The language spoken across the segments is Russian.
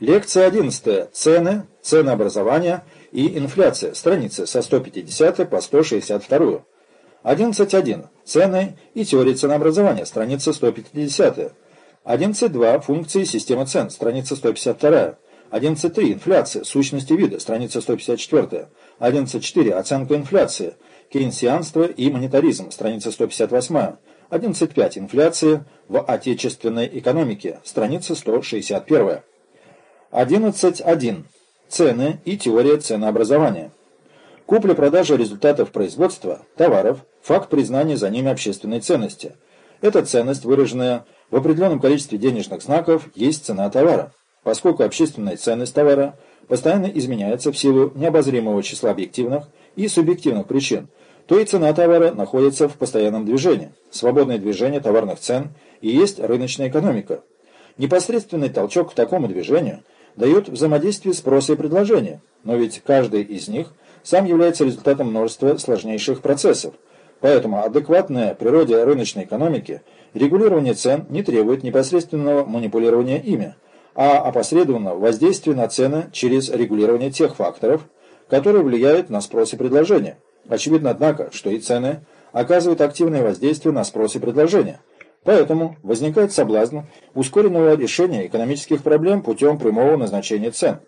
Лекция 11. Цены, ценообразование и инфляция. Страницы со 150 по 162. 11.1. Цены и теория ценообразования. Страница 150. 11.2. Функции системы цен. Страница 152. 11.3. Инфляция. Сущности вида. Страница 154. 11.4. Оценка инфляции. Кейнсианство и монетаризм. Страница 158. 11.5. Инфляция в отечественной экономике. Страница 161. 11.1. Цены и теория ценообразования. Купля-продажа результатов производства, товаров, факт признания за ними общественной ценности. Эта ценность, выраженная в определенном количестве денежных знаков, есть цена товара. Поскольку общественная ценность товара постоянно изменяется в силу необозримого числа объективных и субъективных причин, то и цена товара находится в постоянном движении. Свободное движение товарных цен и есть рыночная экономика. Непосредственный толчок к такому движению – дают взаимодействие спроса и предложения, но ведь каждый из них сам является результатом множества сложнейших процессов. Поэтому адекватная природе рыночной экономики регулирование цен не требует непосредственного манипулирования ими, а опосредованного воздействия на цены через регулирование тех факторов, которые влияют на спрос и предложение. Очевидно, однако, что и цены оказывают активное воздействие на спрос и предложение – Поэтому возникает соблазн ускоренного решения экономических проблем путем прямого назначения цен.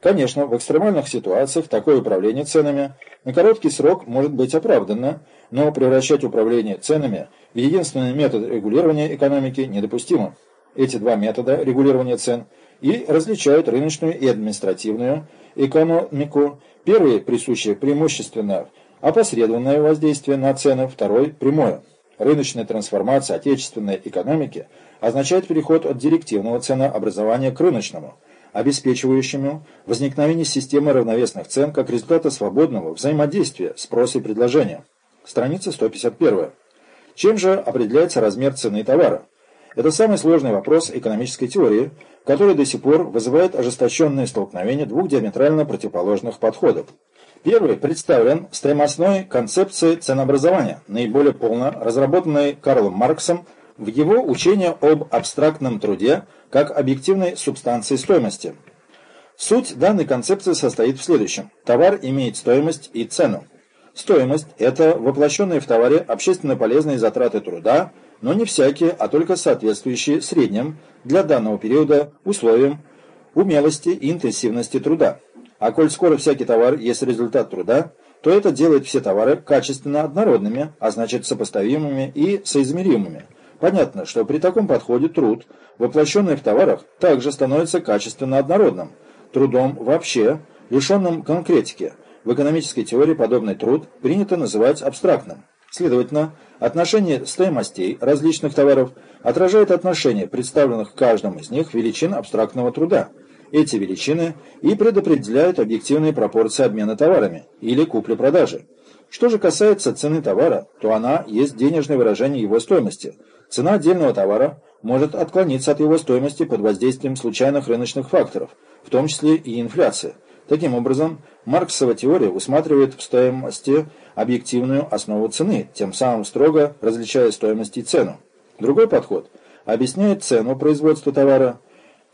Конечно, в экстремальных ситуациях такое управление ценами на короткий срок может быть оправданно, но превращать управление ценами в единственный метод регулирования экономики недопустимо. Эти два метода регулирования цен и различают рыночную и административную экономику. Первый присущий преимущественно опосредованное воздействие на цены, второй – прямое. Рыночная трансформация отечественной экономики означает переход от директивного ценообразования к рыночному, обеспечивающему возникновение системы равновесных цен как результата свободного взаимодействия спроса и предложения. Страница 151. Чем же определяется размер цены товара? Это самый сложный вопрос экономической теории, который до сих пор вызывает ожесточенные столкновения двух диаметрально противоположных подходов. Первый представлен в стоимостной концепции ценообразования, наиболее полно разработанной Карлом Марксом в его учении об абстрактном труде как объективной субстанции стоимости. Суть данной концепции состоит в следующем. Товар имеет стоимость и цену. Стоимость – это воплощенные в товаре общественно полезные затраты труда, но не всякие, а только соответствующие средним для данного периода условиям умелости и интенсивности труда. А коль скоро всякий товар есть результат труда, то это делает все товары качественно однородными, а значит сопоставимыми и соизмеримыми. Понятно, что при таком подходе труд, воплощенный в товарах, также становится качественно однородным. Трудом вообще, лишенным конкретики. В экономической теории подобный труд принято называть абстрактным. Следовательно, отношение стоимостей различных товаров отражает отношение представленных в каждом из них величин абстрактного труда – эти величины и предопределяют объективные пропорции обмена товарами или купли-продажи. Что же касается цены товара, то она есть денежное выражение его стоимости. Цена отдельного товара может отклониться от его стоимости под воздействием случайных рыночных факторов, в том числе и инфляции. Таким образом, Марксова теория усматривает в стоимости объективную основу цены, тем самым строго различая стоимость и цену. Другой подход объясняет цену производства товара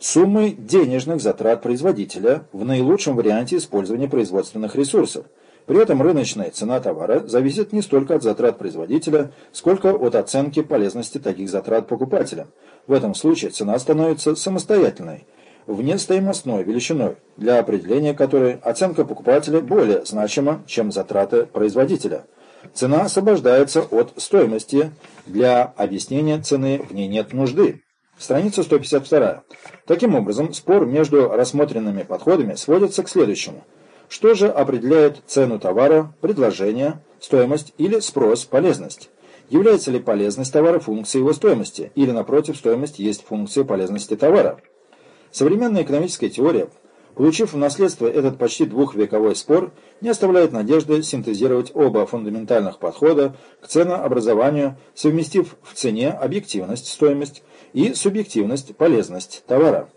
суммы денежных затрат производителя в наилучшем варианте использования производственных ресурсов. При этом рыночная цена товара зависит не столько от затрат производителя, сколько от оценки полезности таких затрат покупателям. В этом случае цена становится самостоятельной, внестоимостной величиной, для определения которой оценка покупателя более значима, чем затраты производителя. Цена освобождается от стоимости. Для объяснения цены в ней нет нужды. Страница 152. Таким образом, спор между рассмотренными подходами сводится к следующему. Что же определяет цену товара, предложение, стоимость или спрос, полезность? Является ли полезность товара функцией его стоимости, или, напротив, стоимость есть функция полезности товара? Современная экономическая теория, получив в наследство этот почти двухвековой спор, не оставляет надежды синтезировать оба фундаментальных подхода к ценообразованию, совместив в цене объективность, стоимость, и субъективность, полезность товара.